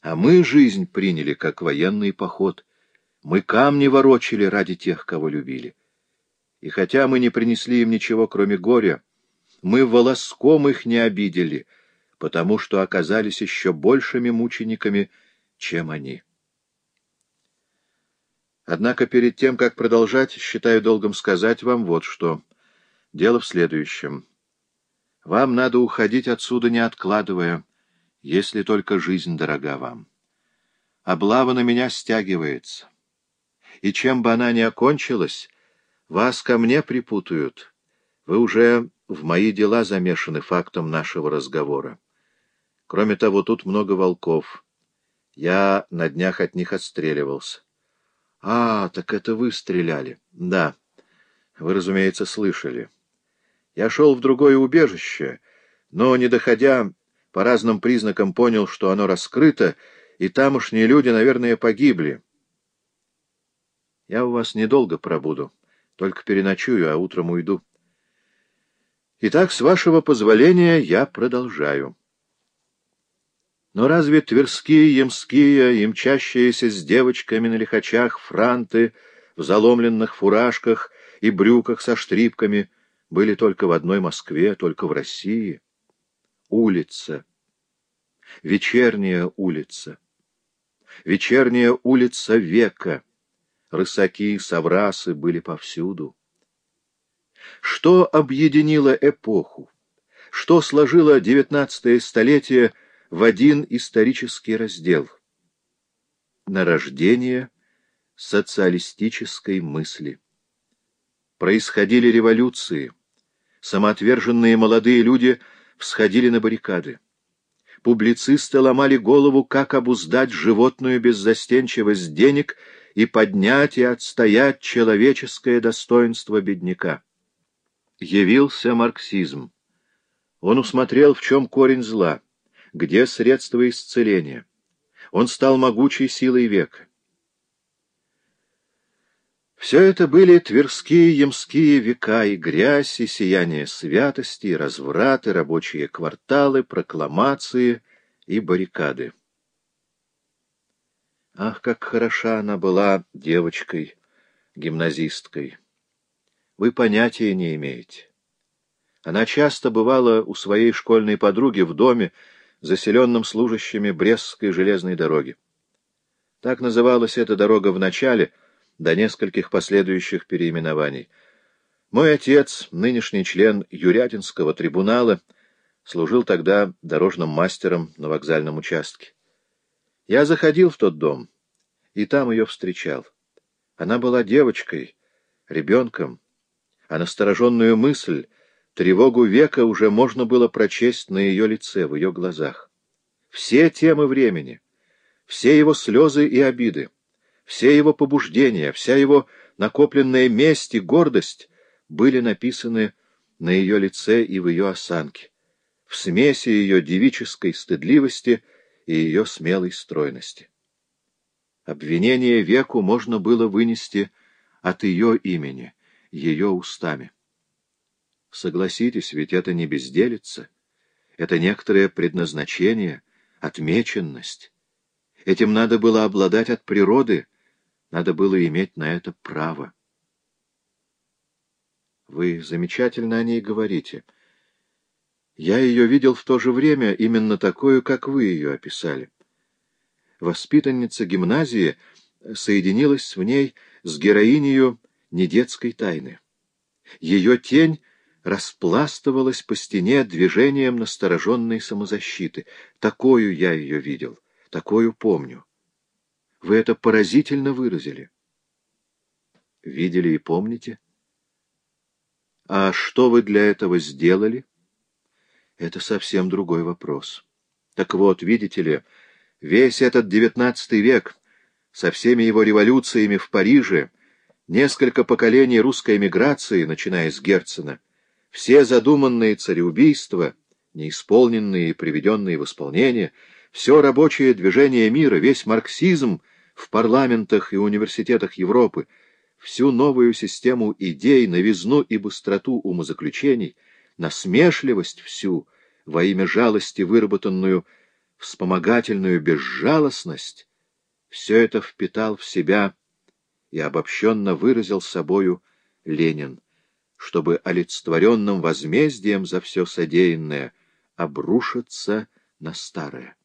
А мы жизнь приняли, как военный поход. Мы камни ворочили ради тех, кого любили. И хотя мы не принесли им ничего, кроме горя, мы волоском их не обидели, потому что оказались еще большими мучениками, чем они. Однако перед тем, как продолжать, считаю долгом сказать вам вот что. Дело в следующем. Вам надо уходить отсюда, не откладывая, если только жизнь дорога вам. Облава на меня стягивается. И чем бы она ни окончилась, вас ко мне припутают. Вы уже в мои дела замешаны фактом нашего разговора. Кроме того, тут много волков. Я на днях от них отстреливался. — А, так это вы стреляли. — Да. Вы, разумеется, слышали. Я шел в другое убежище, но, не доходя, по разным признакам понял, что оно раскрыто, и тамошние люди, наверное, погибли. Я у вас недолго пробуду, только переночую, а утром уйду. Итак, с вашего позволения, я продолжаю. Но разве тверские, ямские и мчащиеся с девочками на лихачах франты в заломленных фуражках и брюках со штрипками были только в одной Москве, только в России? Улица. Вечерняя улица. Вечерняя улица века. Рысаки, соврасы были повсюду. Что объединило эпоху? Что сложило девятнадцатое столетие в один исторический раздел? Нарождение социалистической мысли. Происходили революции. Самоотверженные молодые люди всходили на баррикады. Публицисты ломали голову, как обуздать животную беззастенчивость денег и поднять и отстоять человеческое достоинство бедняка явился марксизм. Он усмотрел, в чем корень зла, где средства исцеления. Он стал могучей силой века. Все это были тверские ямские века, и грязь, и сияние святости, и развраты, рабочие кварталы, прокламации и баррикады. Ах, как хороша она была девочкой, гимназисткой! вы понятия не имеете. Она часто бывала у своей школьной подруги в доме, заселенном служащими Брестской железной дороги. Так называлась эта дорога в начале, до нескольких последующих переименований. Мой отец, нынешний член Юрятинского трибунала, служил тогда дорожным мастером на вокзальном участке. Я заходил в тот дом, и там ее встречал. Она была девочкой, ребенком, а настороженную мысль, тревогу века уже можно было прочесть на ее лице, в ее глазах. Все темы времени, все его слезы и обиды, все его побуждения, вся его накопленная месть и гордость были написаны на ее лице и в ее осанке, в смеси ее девической стыдливости и ее смелой стройности. Обвинение веку можно было вынести от ее имени — ее устами. Согласитесь, ведь это не безделица, это некоторое предназначение, отмеченность. Этим надо было обладать от природы, надо было иметь на это право. Вы замечательно о ней говорите. Я ее видел в то же время, именно такую, как вы ее описали. Воспитанница гимназии соединилась в ней с героинею не детской тайны. Ее тень распластывалась по стене движением настороженной самозащиты. Такую я ее видел, такую помню. Вы это поразительно выразили. Видели и помните? А что вы для этого сделали? Это совсем другой вопрос. Так вот, видите ли, весь этот девятнадцатый век со всеми его революциями в Париже Несколько поколений русской эмиграции, начиная с Герцена, все задуманные цареубийства, неисполненные и приведенные в исполнение, все рабочее движение мира, весь марксизм в парламентах и университетах Европы, всю новую систему идей, новизну и быстроту умозаключений, насмешливость всю, во имя жалости выработанную, вспомогательную безжалостность, все это впитал в себя и обобщенно выразил собою Ленин, чтобы олицетворенным возмездием за все содеянное обрушиться на старое.